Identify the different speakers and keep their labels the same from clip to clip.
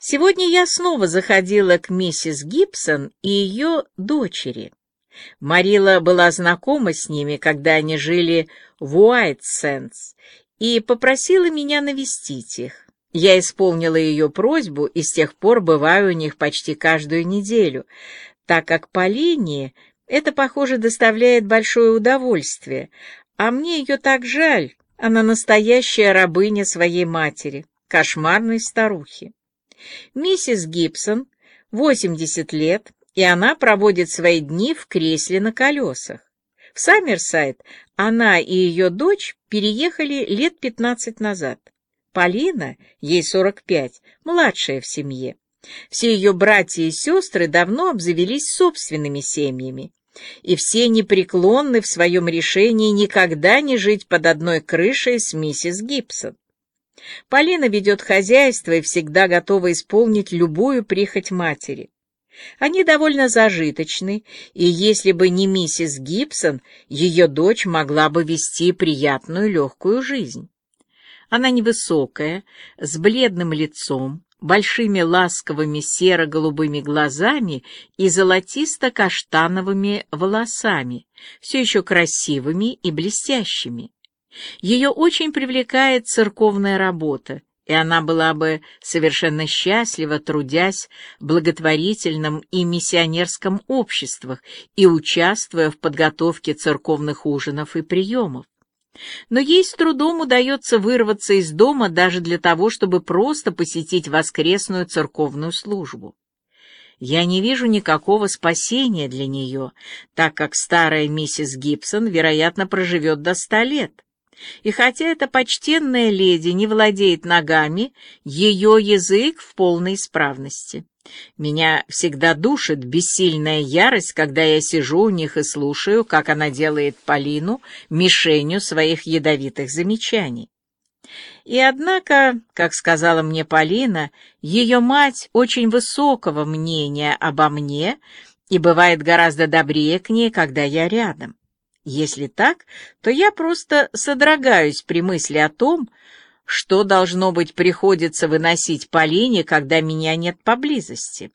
Speaker 1: Сегодня я снова заходила к миссис Гибсон и ее дочери. Марила была знакома с ними, когда они жили в Уайтсенс, и попросила меня навестить их. Я исполнила ее просьбу и с тех пор бываю у них почти каждую неделю, так как Полине это, похоже, доставляет большое удовольствие, а мне ее так жаль, она настоящая рабыня своей матери, кошмарной старухи. Миссис Гибсон, 80 лет, и она проводит свои дни в кресле на колесах. В Саммерсайд она и ее дочь переехали лет 15 назад. Полина, ей 45, младшая в семье. Все ее братья и сестры давно обзавелись собственными семьями, и все непреклонны в своем решении никогда не жить под одной крышей с миссис Гибсон. Полина ведет хозяйство и всегда готова исполнить любую прихоть матери. Они довольно зажиточны, и если бы не миссис Гибсон, ее дочь могла бы вести приятную легкую жизнь. Она невысокая, с бледным лицом, большими ласковыми серо-голубыми глазами и золотисто-каштановыми волосами, все еще красивыми и блестящими. Ее очень привлекает церковная работа, и она была бы совершенно счастлива, трудясь в благотворительном и миссионерском обществах и участвуя в подготовке церковных ужинов и приемов. Но ей с трудом удается вырваться из дома даже для того, чтобы просто посетить воскресную церковную службу. Я не вижу никакого спасения для нее, так как старая миссис Гибсон, вероятно, проживет до ста лет. И хотя эта почтенная леди не владеет ногами, ее язык в полной исправности. Меня всегда душит бессильная ярость, когда я сижу у них и слушаю, как она делает Полину мишенью своих ядовитых замечаний. И однако, как сказала мне Полина, ее мать очень высокого мнения обо мне и бывает гораздо добрее к ней, когда я рядом. Если так, то я просто содрогаюсь при мысли о том, что, должно быть, приходится выносить Полине, когда меня нет поблизости.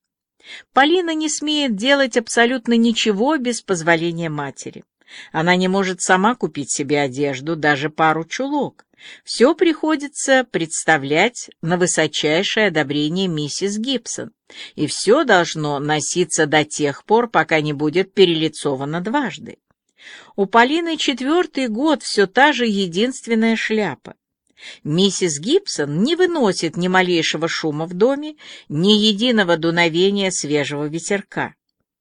Speaker 1: Полина не смеет делать абсолютно ничего без позволения матери. Она не может сама купить себе одежду, даже пару чулок. Все приходится представлять на высочайшее одобрение миссис Гибсон, и все должно носиться до тех пор, пока не будет перелицовано дважды. У Полины четвертый год все та же единственная шляпа. Миссис Гибсон не выносит ни малейшего шума в доме, ни единого дуновения свежего ветерка.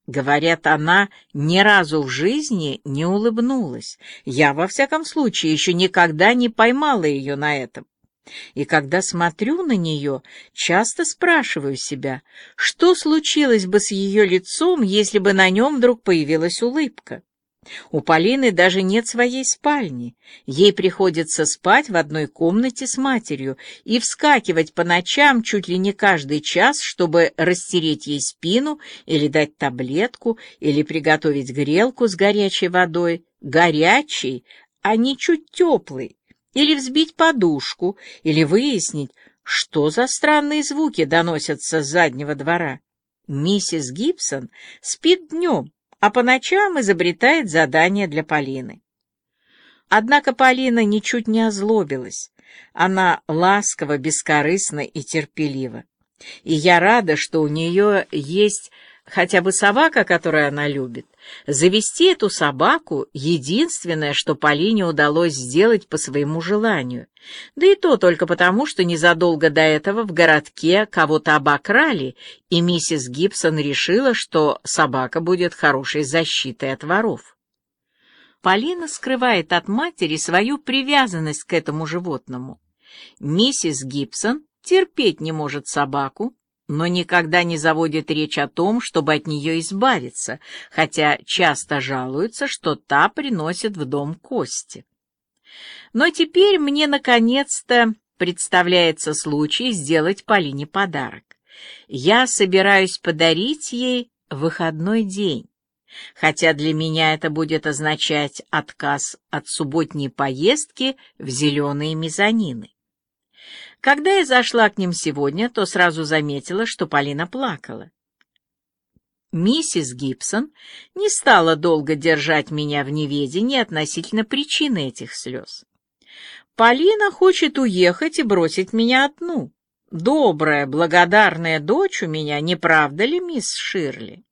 Speaker 1: Говорят, она ни разу в жизни не улыбнулась. Я, во всяком случае, еще никогда не поймала ее на этом. И когда смотрю на нее, часто спрашиваю себя, что случилось бы с ее лицом, если бы на нем вдруг появилась улыбка. У Полины даже нет своей спальни. Ей приходится спать в одной комнате с матерью и вскакивать по ночам чуть ли не каждый час, чтобы растереть ей спину или дать таблетку, или приготовить грелку с горячей водой, горячей, а не чуть теплой, или взбить подушку, или выяснить, что за странные звуки доносятся с заднего двора. Миссис Гибсон спит днем, а по ночам изобретает задания для Полины. Однако Полина ничуть не озлобилась. Она ласково, бескорыстна и терпелива. И я рада, что у нее есть хотя бы собака, которую она любит. Завести эту собаку — единственное, что Полине удалось сделать по своему желанию. Да и то только потому, что незадолго до этого в городке кого-то обокрали, и миссис Гибсон решила, что собака будет хорошей защитой от воров. Полина скрывает от матери свою привязанность к этому животному. Миссис Гибсон терпеть не может собаку, но никогда не заводит речь о том, чтобы от нее избавиться, хотя часто жалуются, что та приносит в дом кости. Но теперь мне наконец-то представляется случай сделать Полине подарок. Я собираюсь подарить ей выходной день, хотя для меня это будет означать отказ от субботней поездки в зеленые мезонины. Когда я зашла к ним сегодня, то сразу заметила, что Полина плакала. Миссис Гибсон не стала долго держать меня в неведении относительно причины этих слез. Полина хочет уехать и бросить меня одну. Добрая, благодарная дочь у меня, не правда ли, мисс Ширли?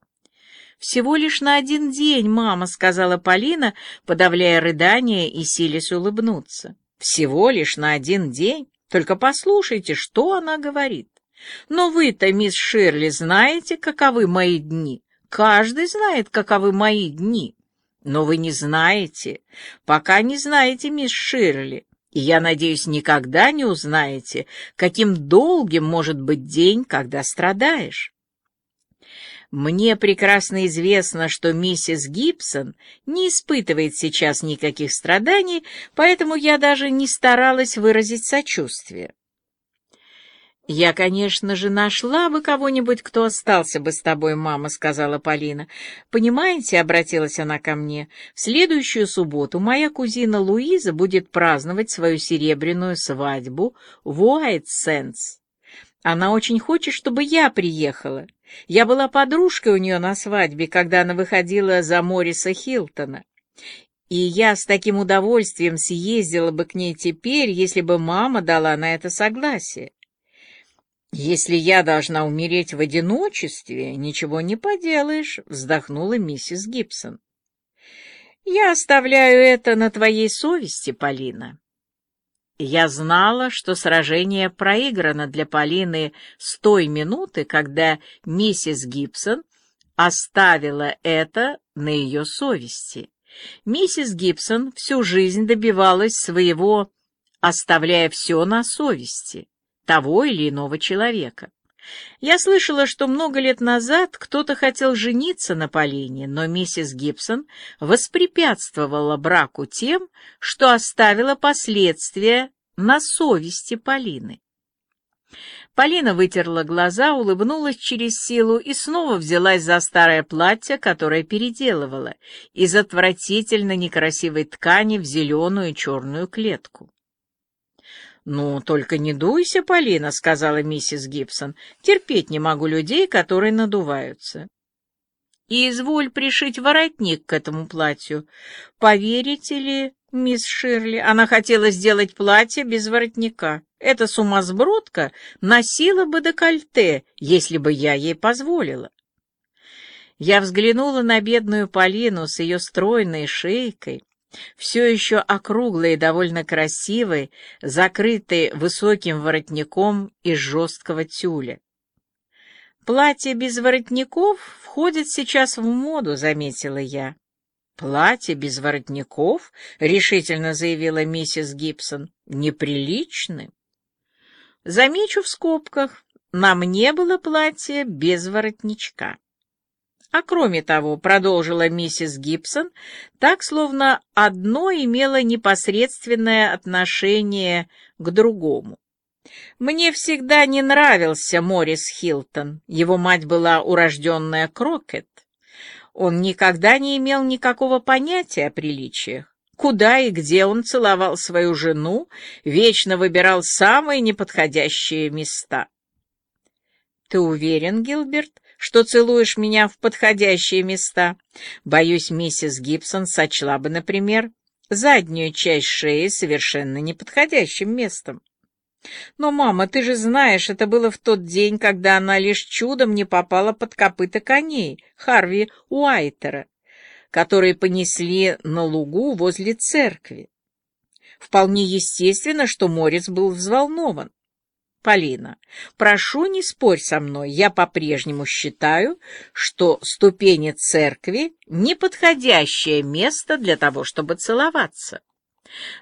Speaker 1: «Всего лишь на один день, мама», — сказала Полина, подавляя рыдание и силясь улыбнуться. «Всего лишь на один день? Только послушайте, что она говорит. Но вы-то, мисс Ширли, знаете, каковы мои дни. Каждый знает, каковы мои дни. Но вы не знаете, пока не знаете, мисс Ширли, и, я надеюсь, никогда не узнаете, каким долгим может быть день, когда страдаешь. Мне прекрасно известно, что миссис Гибсон не испытывает сейчас никаких страданий, поэтому я даже не старалась выразить сочувствие. «Я, конечно же, нашла бы кого-нибудь, кто остался бы с тобой, мама», — сказала Полина. «Понимаете», — обратилась она ко мне, — «в следующую субботу моя кузина Луиза будет праздновать свою серебряную свадьбу в Уайтсенс. Она очень хочет, чтобы я приехала. Я была подружкой у нее на свадьбе, когда она выходила за Мориса Хилтона. И я с таким удовольствием съездила бы к ней теперь, если бы мама дала на это согласие. «Если я должна умереть в одиночестве, ничего не поделаешь», — вздохнула миссис Гибсон. «Я оставляю это на твоей совести, Полина». Я знала, что сражение проиграно для Полины с той минуты, когда миссис Гибсон оставила это на ее совести. Миссис Гибсон всю жизнь добивалась своего, оставляя все на совести того или иного человека. Я слышала, что много лет назад кто-то хотел жениться на Полине, но миссис Гибсон воспрепятствовала браку тем, что оставила последствия на совести Полины. Полина вытерла глаза, улыбнулась через силу и снова взялась за старое платье, которое переделывала, из отвратительно некрасивой ткани в зеленую и черную клетку. «Ну, только не дуйся, Полина», — сказала миссис Гибсон. «Терпеть не могу людей, которые надуваются». «И изволь пришить воротник к этому платью. Поверите ли, мисс Ширли, она хотела сделать платье без воротника. Эта сумасбродка носила бы декольте, если бы я ей позволила». Я взглянула на бедную Полину с ее стройной шейкой, все еще округлой и довольно красивой, закрытой высоким воротником из жесткого тюля. «Платье без воротников входит сейчас в моду», — заметила я. «Платье без воротников?» — решительно заявила миссис Гибсон. «Неприличны». Замечу в скобках, на мне было платье без воротничка. А кроме того, продолжила миссис Гибсон, так словно одно имело непосредственное отношение к другому. Мне всегда не нравился Морис Хилтон. Его мать была урожденная Крокет. Он никогда не имел никакого понятия о приличиях. Куда и где он целовал свою жену, вечно выбирал самые неподходящие места. «Ты уверен, Гилберт, что целуешь меня в подходящие места. Боюсь, миссис Гибсон сочла бы, например, заднюю часть шеи совершенно неподходящим местом. Но, мама, ты же знаешь, это было в тот день, когда она лишь чудом не попала под копыта коней Харви Уайтера, которые понесли на лугу возле церкви. Вполне естественно, что Морец был взволнован. Полина, прошу, не спорь со мной. Я по-прежнему считаю, что ступени церкви — неподходящее место для того, чтобы целоваться.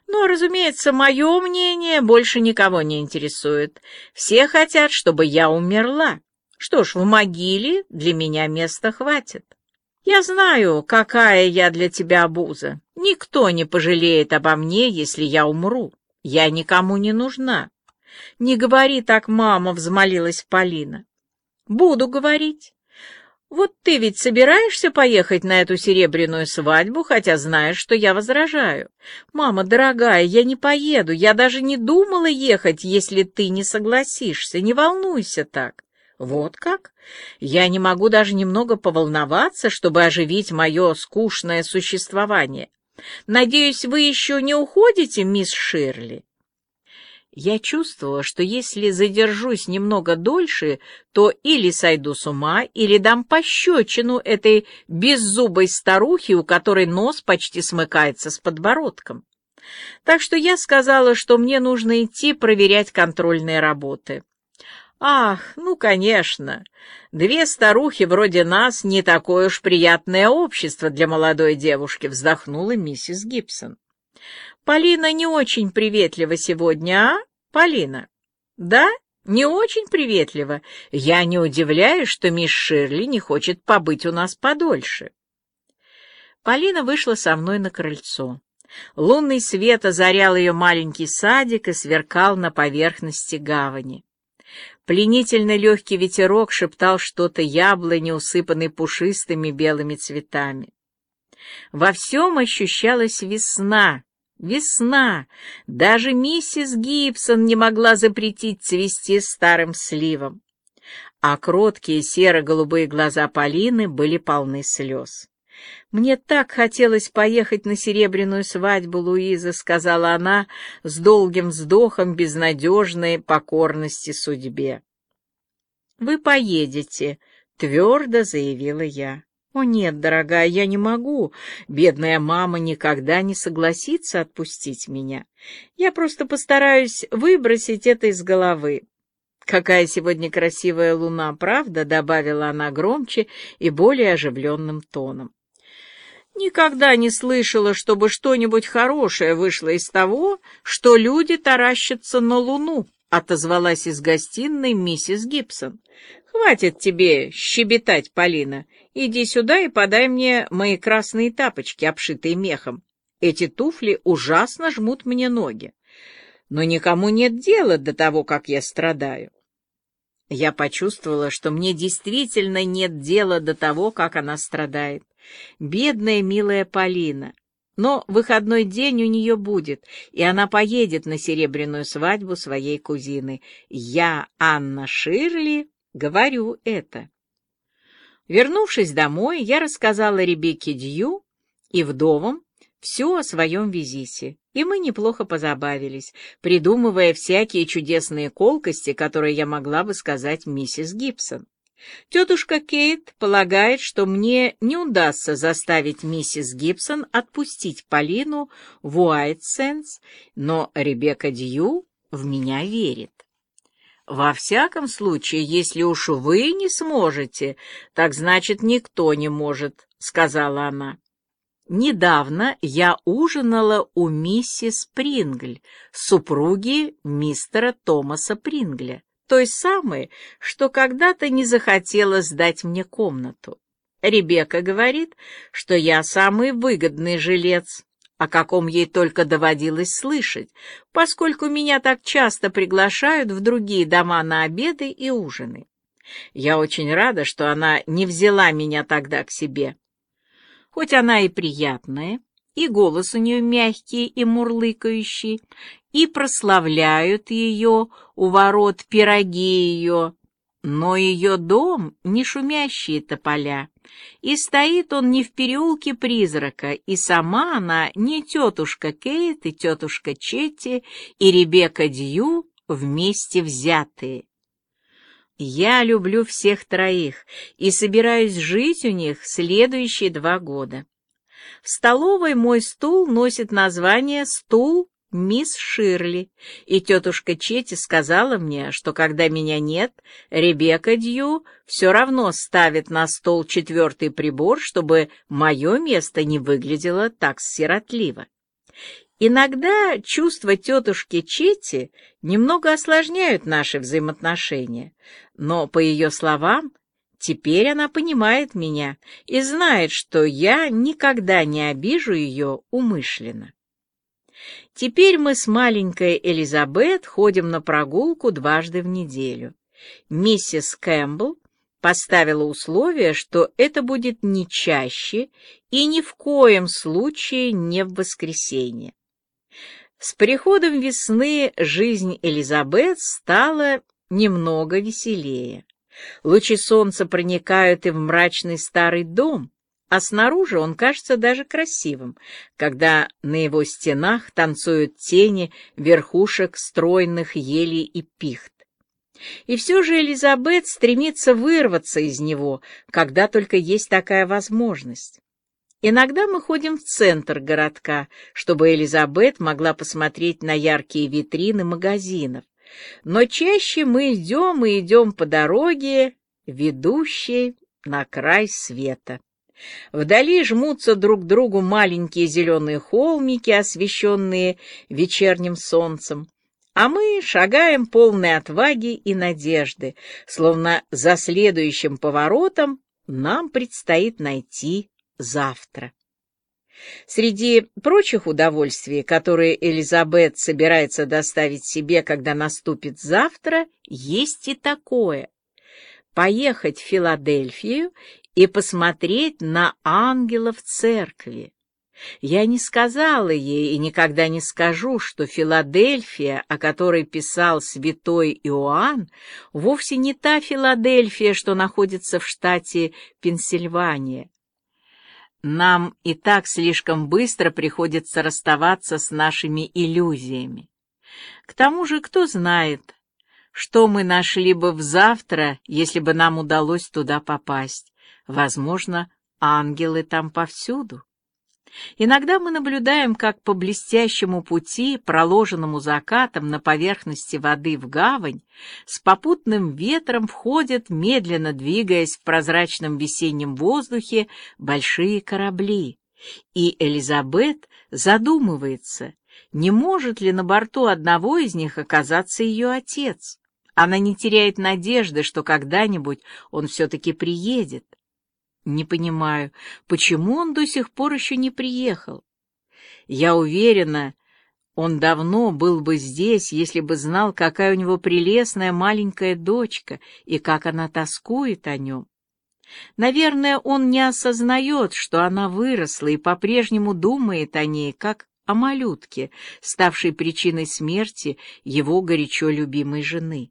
Speaker 1: Но, разумеется, мое мнение больше никого не интересует. Все хотят, чтобы я умерла. Что ж, в могиле для меня места хватит. Я знаю, какая я для тебя обуза. Никто не пожалеет обо мне, если я умру. Я никому не нужна. «Не говори так, мама!» — взмолилась Полина. «Буду говорить. Вот ты ведь собираешься поехать на эту серебряную свадьбу, хотя знаешь, что я возражаю. Мама дорогая, я не поеду, я даже не думала ехать, если ты не согласишься, не волнуйся так. Вот как? Я не могу даже немного поволноваться, чтобы оживить мое скучное существование. Надеюсь, вы еще не уходите, мисс Ширли? Я чувствовала, что если задержусь немного дольше, то или сойду с ума, или дам пощечину этой беззубой старухе, у которой нос почти смыкается с подбородком. Так что я сказала, что мне нужно идти проверять контрольные работы. Ах, ну, конечно, две старухи вроде нас не такое уж приятное общество для молодой девушки, вздохнула миссис Гибсон. Полина не очень приветлива сегодня, а, Полина? Да, не очень приветлива. Я не удивляюсь, что мисс Ширли не хочет побыть у нас подольше. Полина вышла со мной на крыльцо. Лунный свет озарял ее маленький садик и сверкал на поверхности гавани. Пленительно легкий ветерок шептал что-то яблони, усыпанной пушистыми белыми цветами. Во всем ощущалась весна, весна. Даже миссис Гибсон не могла запретить цвести старым сливом. А кроткие серо-голубые глаза Полины были полны слез. «Мне так хотелось поехать на серебряную свадьбу Луизы», — сказала она с долгим вздохом безнадежной покорности судьбе. «Вы поедете», — твердо заявила я. «О нет, дорогая, я не могу. Бедная мама никогда не согласится отпустить меня. Я просто постараюсь выбросить это из головы. «Какая сегодня красивая луна, правда?» — добавила она громче и более оживленным тоном. Никогда не слышала, чтобы что-нибудь хорошее вышло из того, что люди таращатся на луну, — отозвалась из гостиной миссис Гибсон. «Хватит тебе щебетать, Полина. Иди сюда и подай мне мои красные тапочки, обшитые мехом. Эти туфли ужасно жмут мне ноги. Но никому нет дела до того, как я страдаю». Я почувствовала, что мне действительно нет дела до того, как она страдает. Бедная милая Полина. Но выходной день у нее будет, и она поедет на серебряную свадьбу своей кузины. Я, Анна Ширли, говорю это. Вернувшись домой, я рассказала Ребекке Дью и вдовам все о своем визите, и мы неплохо позабавились, придумывая всякие чудесные колкости, которые я могла бы сказать миссис Гибсон. Тетушка Кейт полагает, что мне не удастся заставить миссис Гибсон отпустить Полину в Уайтсенс, но Ребекка Дью в меня верит. «Во всяком случае, если уж вы не сможете, так значит, никто не может», — сказала она. Недавно я ужинала у миссис Прингль, супруги мистера Томаса Прингля той самой, что когда-то не захотела сдать мне комнату. Ребекка говорит, что я самый выгодный жилец, о каком ей только доводилось слышать, поскольку меня так часто приглашают в другие дома на обеды и ужины. Я очень рада, что она не взяла меня тогда к себе. Хоть она и приятная, и голос у нее мягкий и мурлыкающий, и прославляют ее у ворот пироги ее, но ее дом не шумящие тополя, и стоит он не в переулке призрака, и сама она не тетушка Кейт и тетушка Четти и Ребекка Дью вместе взятые. Я люблю всех троих и собираюсь жить у них следующие два года. В столовой мой стул носит название «Стул мисс Ширли, и тетушка Чети сказала мне, что когда меня нет, Ребекка Дью все равно ставит на стол четвертый прибор, чтобы мое место не выглядело так сиротливо. Иногда чувства тетушки Чети немного осложняют наши взаимоотношения, но, по ее словам, теперь она понимает меня и знает, что я никогда не обижу ее умышленно. Теперь мы с маленькой Элизабет ходим на прогулку дважды в неделю. Миссис Кэмпбелл поставила условие, что это будет не чаще и ни в коем случае не в воскресенье. С приходом весны жизнь Элизабет стала немного веселее. Лучи солнца проникают и в мрачный старый дом, а снаружи он кажется даже красивым, когда на его стенах танцуют тени верхушек стройных елей и пихт. И все же Элизабет стремится вырваться из него, когда только есть такая возможность. Иногда мы ходим в центр городка, чтобы Элизабет могла посмотреть на яркие витрины магазинов. Но чаще мы идем и идем по дороге, ведущей на край света. Вдали жмутся друг к другу маленькие зеленые холмики, освещенные вечерним солнцем. А мы шагаем полной отваги и надежды, словно за следующим поворотом нам предстоит найти завтра. Среди прочих удовольствий, которые Элизабет собирается доставить себе, когда наступит завтра, есть и такое — поехать в Филадельфию и посмотреть на ангелов церкви. Я не сказала ей и никогда не скажу, что Филадельфия, о которой писал святой Иоанн, вовсе не та Филадельфия, что находится в штате Пенсильвания. Нам и так слишком быстро приходится расставаться с нашими иллюзиями. К тому же, кто знает, что мы нашли бы в завтра, если бы нам удалось туда попасть. Возможно, ангелы там повсюду. Иногда мы наблюдаем, как по блестящему пути, проложенному закатом на поверхности воды в гавань, с попутным ветром входят, медленно двигаясь в прозрачном весеннем воздухе, большие корабли. И Элизабет задумывается, не может ли на борту одного из них оказаться ее отец. Она не теряет надежды, что когда-нибудь он все-таки приедет. Не понимаю, почему он до сих пор еще не приехал? Я уверена, он давно был бы здесь, если бы знал, какая у него прелестная маленькая дочка и как она тоскует о нем. Наверное, он не осознает, что она выросла и по-прежнему думает о ней, как о малютке, ставшей причиной смерти его горячо любимой жены.